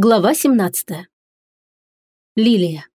Глава 17. Лилия.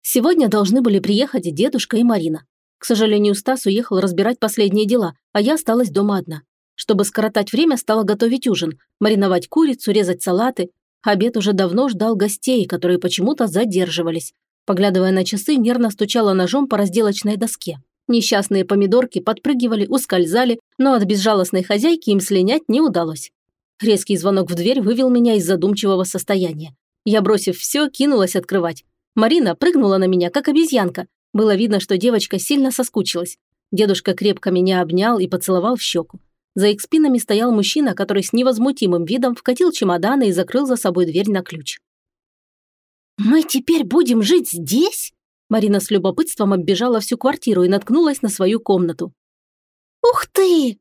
Сегодня должны были приехать дедушка и Марина. К сожалению, Стас уехал разбирать последние дела, а я осталась дома одна. Чтобы скоротать время, стала готовить ужин, мариновать курицу, резать салаты. Обед уже давно ждал гостей, которые почему-то задерживались. Поглядывая на часы, нервно стучала ножом по разделочной доске. Несчастные помидорки подпрыгивали, ускользали, но от безжалостной хозяйки им слинять не удалось. Резкий звонок в дверь вывел меня из задумчивого состояния. Я, бросив все, кинулась открывать. Марина прыгнула на меня, как обезьянка. Было видно, что девочка сильно соскучилась. Дедушка крепко меня обнял и поцеловал в щеку. За их спинами стоял мужчина, который с невозмутимым видом вкатил чемоданы и закрыл за собой дверь на ключ. «Мы теперь будем жить здесь?» Марина с любопытством оббежала всю квартиру и наткнулась на свою комнату. «Ух ты!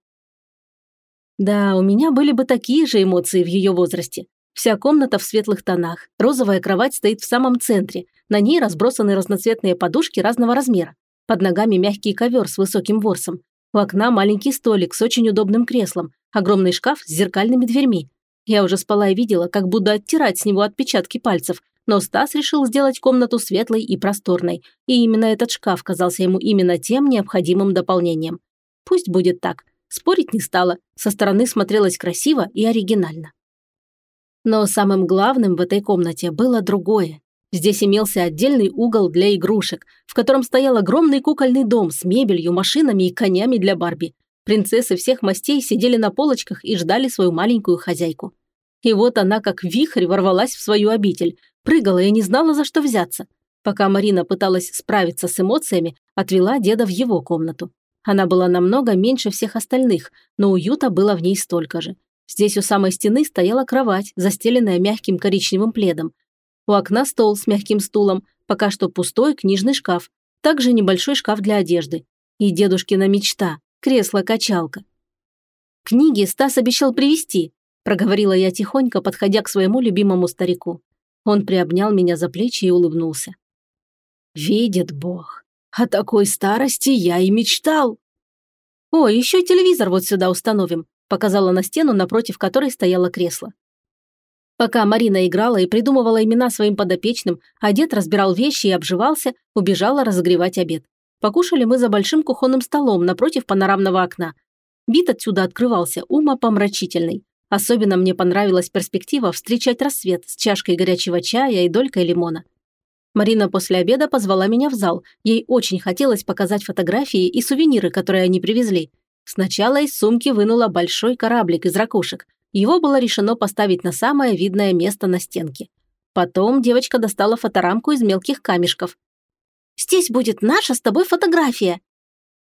Да, у меня были бы такие же эмоции в ее возрасте. Вся комната в светлых тонах, розовая кровать стоит в самом центре, на ней разбросаны разноцветные подушки разного размера. Под ногами мягкий ковер с высоким ворсом. У окна маленький столик с очень удобным креслом, огромный шкаф с зеркальными дверьми. Я уже спала и видела, как буду оттирать с него отпечатки пальцев, но Стас решил сделать комнату светлой и просторной, и именно этот шкаф казался ему именно тем необходимым дополнением. Пусть будет так. Спорить не стала, со стороны смотрелась красиво и оригинально. Но самым главным в этой комнате было другое. Здесь имелся отдельный угол для игрушек, в котором стоял огромный кукольный дом с мебелью, машинами и конями для Барби. Принцессы всех мастей сидели на полочках и ждали свою маленькую хозяйку. И вот она, как вихрь, ворвалась в свою обитель, прыгала и не знала, за что взяться. Пока Марина пыталась справиться с эмоциями, отвела деда в его комнату. Она была намного меньше всех остальных, но уюта было в ней столько же. Здесь у самой стены стояла кровать, застеленная мягким коричневым пледом. У окна стол с мягким стулом, пока что пустой книжный шкаф, также небольшой шкаф для одежды. И дедушкина мечта – кресло-качалка. «Книги Стас обещал привезти», – проговорила я тихонько, подходя к своему любимому старику. Он приобнял меня за плечи и улыбнулся. «Видит Бог, о такой старости я и мечтал. О, еще телевизор вот сюда установим, показала на стену, напротив которой стояло кресло. Пока Марина играла и придумывала имена своим подопечным, а дед разбирал вещи и обживался, убежала разогревать обед. Покушали мы за большим кухонным столом напротив панорамного окна. Вид отсюда открывался умопомрачительный. Особенно мне понравилась перспектива встречать рассвет с чашкой горячего чая и долькой лимона. Марина после обеда позвала меня в зал. Ей очень хотелось показать фотографии и сувениры, которые они привезли. Сначала из сумки вынула большой кораблик из ракушек. Его было решено поставить на самое видное место на стенке. Потом девочка достала фоторамку из мелких камешков. «Здесь будет наша с тобой фотография!»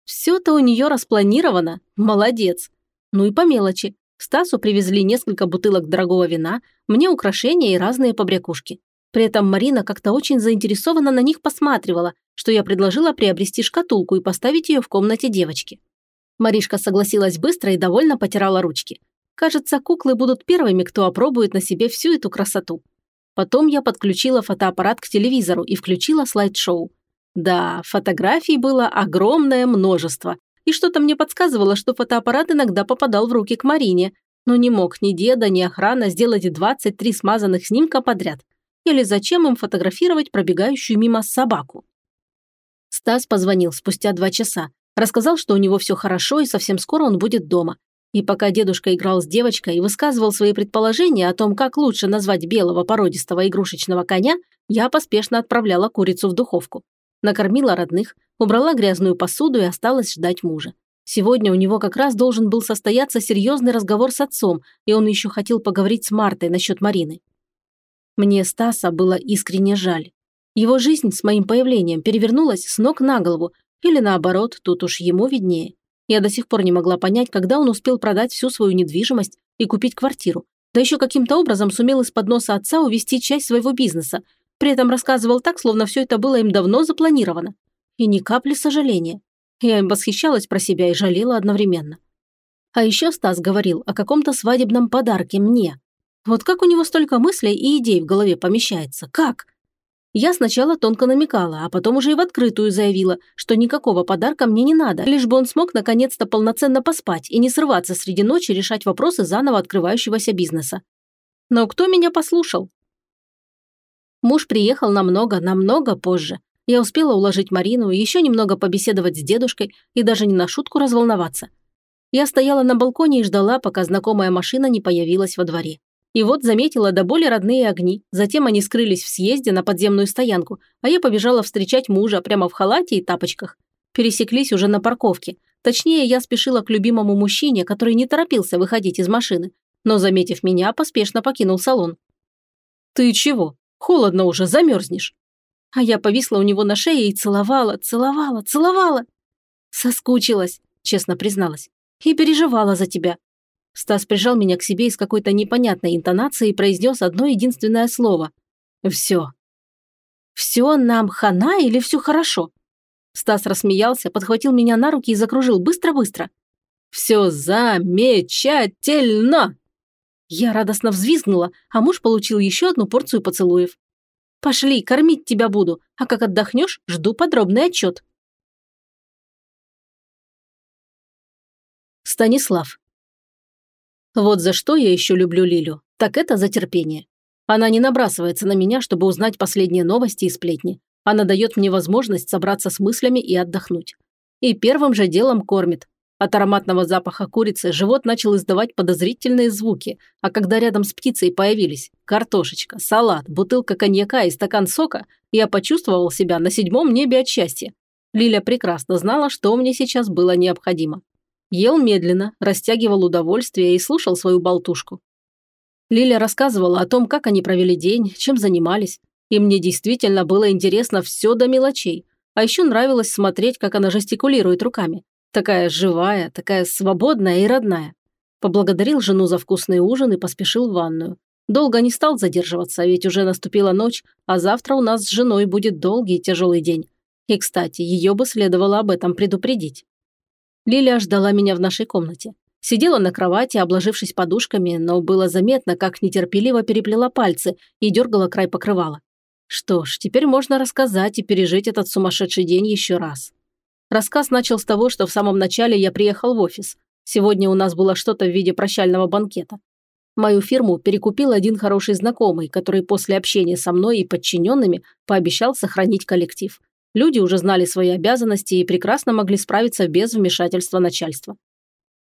Все-то у нее распланировано. Молодец. Ну и по мелочи. Стасу привезли несколько бутылок дорогого вина, мне украшения и разные побрякушки. При этом Марина как-то очень заинтересованно на них посматривала, что я предложила приобрести шкатулку и поставить ее в комнате девочки. Маришка согласилась быстро и довольно потирала ручки. Кажется, куклы будут первыми, кто опробует на себе всю эту красоту. Потом я подключила фотоаппарат к телевизору и включила слайд-шоу. Да, фотографий было огромное множество, и что-то мне подсказывало, что фотоаппарат иногда попадал в руки к Марине, но не мог ни деда, ни охрана сделать 23 смазанных снимка подряд – или зачем им фотографировать пробегающую мимо собаку. Стас позвонил спустя два часа, рассказал, что у него все хорошо и совсем скоро он будет дома. И пока дедушка играл с девочкой и высказывал свои предположения о том, как лучше назвать белого породистого игрушечного коня, я поспешно отправляла курицу в духовку. Накормила родных, убрала грязную посуду и осталась ждать мужа. Сегодня у него как раз должен был состояться серьезный разговор с отцом, и он еще хотел поговорить с Мартой насчет Марины. Мне Стаса было искренне жаль. Его жизнь с моим появлением перевернулась с ног на голову, или наоборот, тут уж ему виднее. Я до сих пор не могла понять, когда он успел продать всю свою недвижимость и купить квартиру. Да еще каким-то образом сумел из-под носа отца увести часть своего бизнеса. При этом рассказывал так, словно все это было им давно запланировано. И ни капли сожаления. Я им восхищалась про себя и жалела одновременно. А еще Стас говорил о каком-то свадебном подарке мне. Вот как у него столько мыслей и идей в голове помещается? Как? Я сначала тонко намекала, а потом уже и в открытую заявила, что никакого подарка мне не надо, лишь бы он смог наконец-то полноценно поспать и не срываться среди ночи решать вопросы заново открывающегося бизнеса. Но кто меня послушал? Муж приехал намного, намного позже. Я успела уложить Марину, еще немного побеседовать с дедушкой и даже не на шутку разволноваться. Я стояла на балконе и ждала, пока знакомая машина не появилась во дворе. И вот заметила до боли родные огни, затем они скрылись в съезде на подземную стоянку, а я побежала встречать мужа прямо в халате и тапочках. Пересеклись уже на парковке. Точнее, я спешила к любимому мужчине, который не торопился выходить из машины, но, заметив меня, поспешно покинул салон. «Ты чего? Холодно уже, замерзнешь!» А я повисла у него на шее и целовала, целовала, целовала. Соскучилась, честно призналась. И переживала за тебя. Стас прижал меня к себе и с какой-то непонятной интонацией произнес одно единственное слово. «Все». «Все нам хана или все хорошо?» Стас рассмеялся, подхватил меня на руки и закружил быстро-быстро. «Все замечательно!» Я радостно взвизгнула, а муж получил еще одну порцию поцелуев. Пошли, кормить тебя буду, а как отдохнешь, жду подробный отчет. Станислав. Вот за что я еще люблю Лилю, так это за терпение. Она не набрасывается на меня, чтобы узнать последние новости и сплетни. Она дает мне возможность собраться с мыслями и отдохнуть. И первым же делом кормит, от ароматного запаха курицы живот начал издавать подозрительные звуки, а когда рядом с птицей появились картошечка, салат, бутылка коньяка и стакан сока, я почувствовал себя на седьмом небе от счастья. Лиля прекрасно знала, что мне сейчас было необходимо. Ел медленно, растягивал удовольствие и слушал свою болтушку. Лиля рассказывала о том, как они провели день, чем занимались, и мне действительно было интересно все до мелочей, а еще нравилось смотреть, как она жестикулирует руками. Такая живая, такая свободная и родная. Поблагодарил жену за вкусный ужин и поспешил в ванную. Долго не стал задерживаться, ведь уже наступила ночь, а завтра у нас с женой будет долгий и тяжелый день. И, кстати, ее бы следовало об этом предупредить. Лилия ждала меня в нашей комнате. Сидела на кровати, обложившись подушками, но было заметно, как нетерпеливо переплела пальцы и дергала край покрывала. Что ж, теперь можно рассказать и пережить этот сумасшедший день еще раз. Рассказ начал с того, что в самом начале я приехал в офис. Сегодня у нас было что-то в виде прощального банкета. Мою фирму перекупил один хороший знакомый, который после общения со мной и подчиненными пообещал сохранить коллектив. Люди уже знали свои обязанности и прекрасно могли справиться без вмешательства начальства.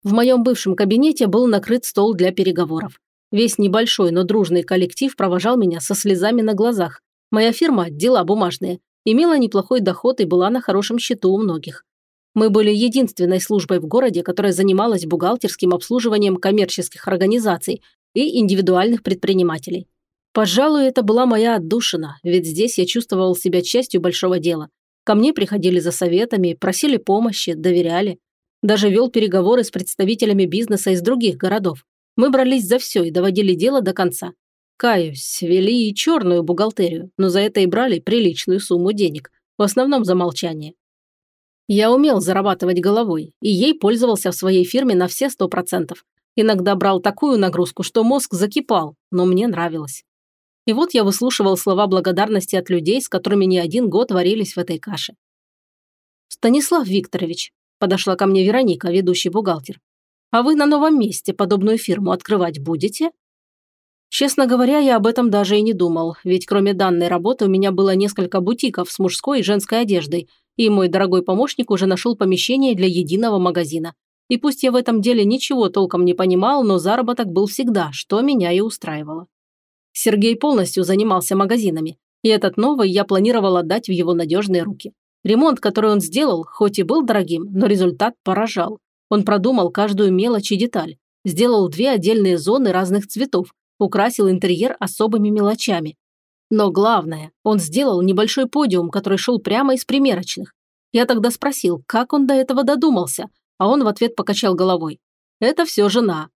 В моем бывшем кабинете был накрыт стол для переговоров. Весь небольшой, но дружный коллектив провожал меня со слезами на глазах. Моя фирма – дела бумажные имела неплохой доход и была на хорошем счету у многих. Мы были единственной службой в городе, которая занималась бухгалтерским обслуживанием коммерческих организаций и индивидуальных предпринимателей. Пожалуй, это была моя отдушина, ведь здесь я чувствовал себя частью большого дела. Ко мне приходили за советами, просили помощи, доверяли. Даже вел переговоры с представителями бизнеса из других городов. Мы брались за все и доводили дело до конца. Каюсь, вели и черную бухгалтерию, но за это и брали приличную сумму денег, в основном за молчание. Я умел зарабатывать головой, и ей пользовался в своей фирме на все сто процентов. Иногда брал такую нагрузку, что мозг закипал, но мне нравилось. И вот я выслушивал слова благодарности от людей, с которыми не один год варились в этой каше. «Станислав Викторович», – подошла ко мне Вероника, ведущий бухгалтер, «а вы на новом месте подобную фирму открывать будете?» Честно говоря, я об этом даже и не думал, ведь кроме данной работы у меня было несколько бутиков с мужской и женской одеждой, и мой дорогой помощник уже нашел помещение для единого магазина. И пусть я в этом деле ничего толком не понимал, но заработок был всегда, что меня и устраивало. Сергей полностью занимался магазинами, и этот новый я планировал отдать в его надежные руки. Ремонт, который он сделал, хоть и был дорогим, но результат поражал. Он продумал каждую мелочь и деталь, сделал две отдельные зоны разных цветов, украсил интерьер особыми мелочами. Но главное, он сделал небольшой подиум, который шел прямо из примерочных. Я тогда спросил, как он до этого додумался, а он в ответ покачал головой. Это все жена.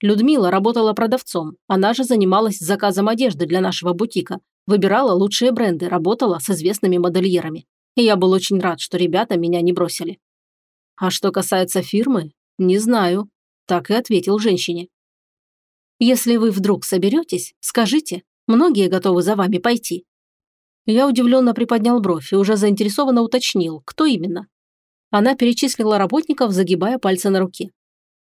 Людмила работала продавцом, она же занималась заказом одежды для нашего бутика, выбирала лучшие бренды, работала с известными модельерами. И я был очень рад, что ребята меня не бросили. А что касается фирмы, не знаю. Так и ответил женщине. Если вы вдруг соберетесь, скажите, многие готовы за вами пойти». Я удивленно приподнял бровь и уже заинтересованно уточнил, кто именно. Она перечислила работников, загибая пальцы на руке.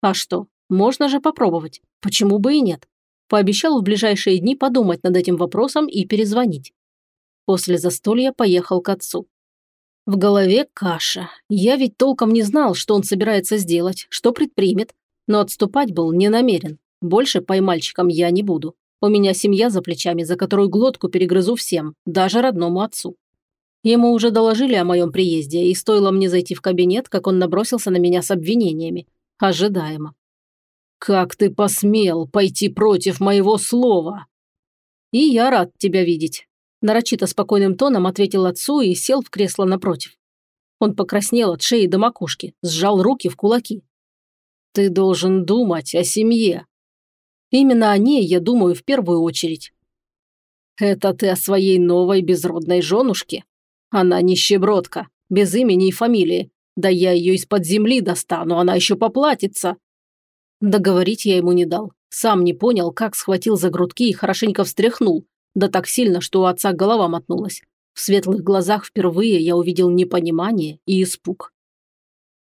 «А что, можно же попробовать. Почему бы и нет? Пообещал в ближайшие дни подумать над этим вопросом и перезвонить. После застолья поехал к отцу. В голове каша. Я ведь толком не знал, что он собирается сделать, что предпримет, но отступать был не намерен. Больше поймальчиком я не буду. У меня семья за плечами, за которую глотку перегрызу всем, даже родному отцу. Ему уже доложили о моем приезде, и стоило мне зайти в кабинет, как он набросился на меня с обвинениями. Ожидаемо. «Как ты посмел пойти против моего слова?» «И я рад тебя видеть», – нарочито спокойным тоном ответил отцу и сел в кресло напротив. Он покраснел от шеи до макушки, сжал руки в кулаки. «Ты должен думать о семье». «Именно о ней я думаю в первую очередь». «Это ты о своей новой безродной женушке?» Она нищебродка, без имени и фамилии. Да я ее из-под земли достану, она еще поплатится. Договорить я ему не дал. Сам не понял, как схватил за грудки и хорошенько встряхнул. Да так сильно, что у отца голова мотнулась. В светлых глазах впервые я увидел непонимание и испуг.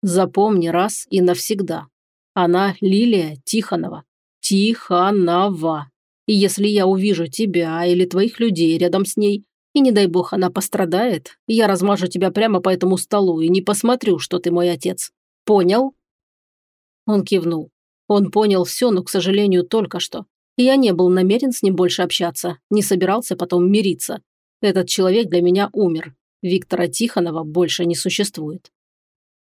Запомни раз и навсегда. Она Лилия Тихонова. Тихонова. И если я увижу тебя или твоих людей рядом с ней, и не дай бог она пострадает, я размажу тебя прямо по этому столу и не посмотрю, что ты мой отец. Понял?» Он кивнул. Он понял все, но, к сожалению, только что. я не был намерен с ним больше общаться, не собирался потом мириться. Этот человек для меня умер. Виктора Тихонова больше не существует.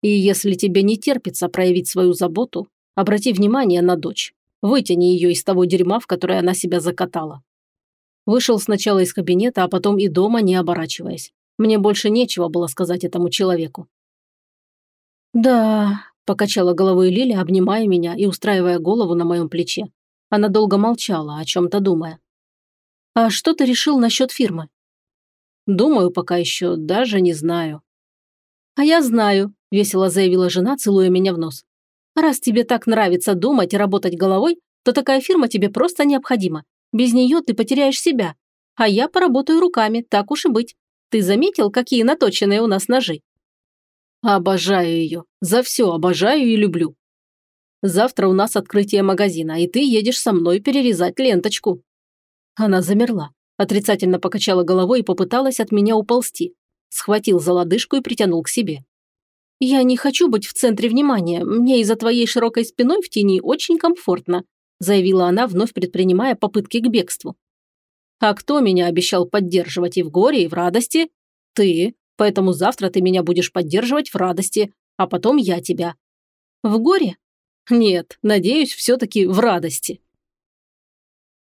И если тебе не терпится проявить свою заботу, обрати внимание на дочь. Вытяни ее из того дерьма, в которое она себя закатала. Вышел сначала из кабинета, а потом и дома, не оборачиваясь. Мне больше нечего было сказать этому человеку. «Да», – покачала головой Лиля, обнимая меня и устраивая голову на моем плече. Она долго молчала, о чем-то думая. «А что ты решил насчет фирмы?» «Думаю пока еще, даже не знаю». «А я знаю», – весело заявила жена, целуя меня в нос. «Раз тебе так нравится думать и работать головой, то такая фирма тебе просто необходима. Без нее ты потеряешь себя. А я поработаю руками, так уж и быть. Ты заметил, какие наточенные у нас ножи? Обожаю ее. За все обожаю и люблю. Завтра у нас открытие магазина, и ты едешь со мной перерезать ленточку. Она замерла, отрицательно покачала головой и попыталась от меня уползти. Схватил за лодыжку и притянул к себе. «Я не хочу быть в центре внимания. Мне из-за твоей широкой спиной в тени очень комфортно заявила она, вновь предпринимая попытки к бегству. «А кто меня обещал поддерживать и в горе, и в радости? Ты. Поэтому завтра ты меня будешь поддерживать в радости, а потом я тебя». «В горе?» «Нет, надеюсь, все-таки в радости».